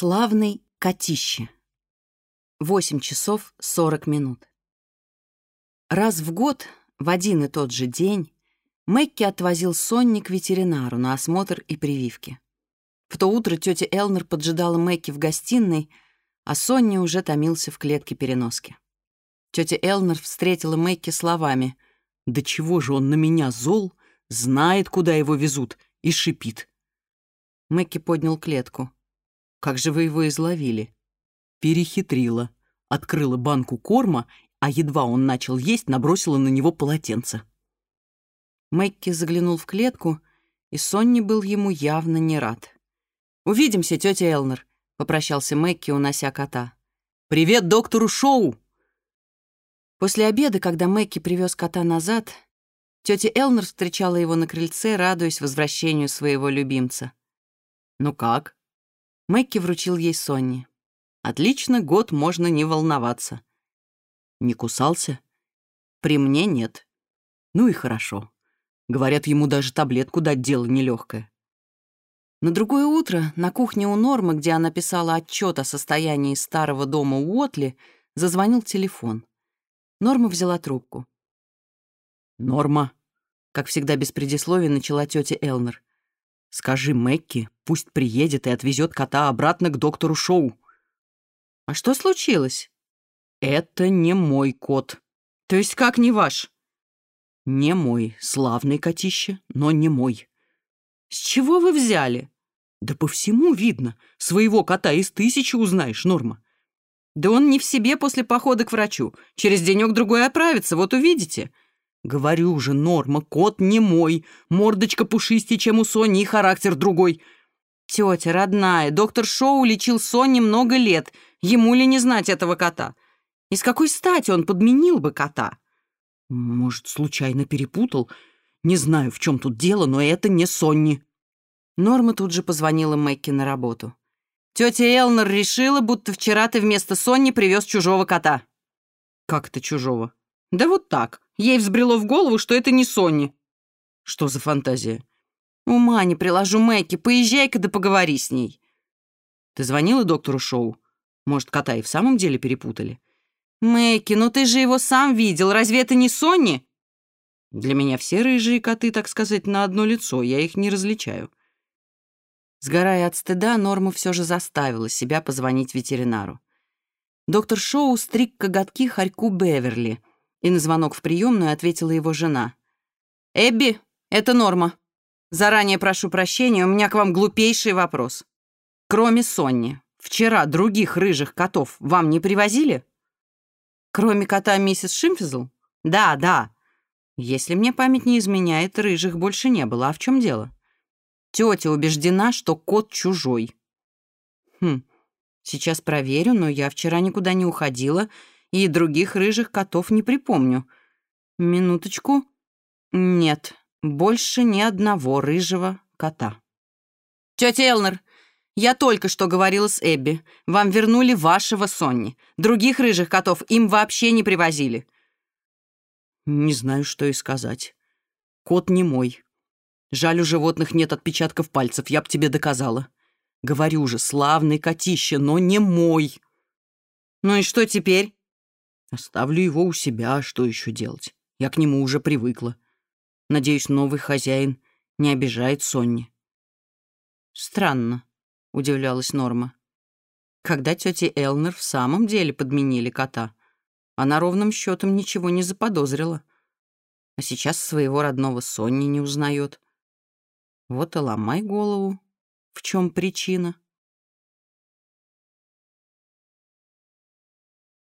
Славный котище. 8 часов 40 минут. Раз в год, в один и тот же день, Мэкки отвозил Сонни к ветеринару на осмотр и прививки. В то утро тетя Элнер поджидала Мэкки в гостиной, а Сонни уже томился в клетке переноски. Тетя Элнер встретила Мэкки словами «Да чего же он на меня зол, знает, куда его везут, Как же вы его изловили? Перехитрила. Открыла банку корма, а едва он начал есть, набросила на него полотенце. Мэкки заглянул в клетку, и Сонни был ему явно не рад. «Увидимся, тетя Элнер», — попрощался Мэкки, унося кота. «Привет доктору Шоу!» После обеда, когда Мэкки привез кота назад, тетя Элнер встречала его на крыльце, радуясь возвращению своего любимца. «Ну как?» Мэкки вручил ей Сонни. «Отлично, год можно не волноваться». «Не кусался?» «При мне нет». «Ну и хорошо. Говорят, ему даже таблетку дать дело нелегкое. На другое утро на кухне у Нормы, где она писала отчет о состоянии старого дома Уотли, зазвонил телефон. Норма взяла трубку. «Норма», — как всегда без предисловий начала тетя Элнер. Скажи Мэкки, пусть приедет и отвезет кота обратно к доктору Шоу. А что случилось? Это не мой кот. То есть как не ваш? Не мой. Славный котище, но не мой. С чего вы взяли? Да по всему видно. Своего кота из тысячи узнаешь, Норма. Да он не в себе после похода к врачу. Через денек-другой оправится, вот увидите. «Говорю же, Норма, кот не мой. Мордочка пушистее, чем у Сони, и характер другой». «Тетя, родная, доктор Шоу лечил Сони много лет. Ему ли не знать этого кота? И с какой стати он подменил бы кота?» «Может, случайно перепутал? Не знаю, в чем тут дело, но это не Сонни». Норма тут же позвонила Мэкки на работу. «Тетя Элнер решила, будто вчера ты вместо Сонни привез чужого кота». «Как это чужого?» «Да вот так. Ей взбрело в голову, что это не Сонни». «Что за фантазия?» «Ума не приложу, Мэкки. Поезжай-ка да поговори с ней». «Ты звонила доктору Шоу? Может, кота и в самом деле перепутали?» «Мэкки, ну ты же его сам видел. Разве это не Сонни?» «Для меня все рыжие коты, так сказать, на одно лицо. Я их не различаю». Сгорая от стыда, Норма все же заставила себя позвонить ветеринару. Доктор Шоу стриг коготки хорьку Беверли, и на звонок в приемную ответила его жена. «Эбби, это Норма. Заранее прошу прощения, у меня к вам глупейший вопрос. Кроме Сонни, вчера других рыжих котов вам не привозили?» «Кроме кота миссис Шимфизл?» «Да, да. Если мне память не изменяет, рыжих больше не было. А в чем дело?» Тетя убеждена, что кот чужой. Хм, сейчас проверю, но я вчера никуда не уходила и других рыжих котов не припомню. Минуточку. Нет, больше ни одного рыжего кота. Тетя Элнер, я только что говорила с Эбби. Вам вернули вашего Сонни. Других Оставлю его у себя, а что еще делать? Я к нему уже привыкла. Надеюсь, новый хозяин не обижает Сонни. «Странно», — удивлялась Норма. «Когда тети Элнер в самом деле подменили кота, она ровным счетом ничего не заподозрила. А сейчас своего родного Сонни не узнает. Вот и ломай голову. В чем причина?»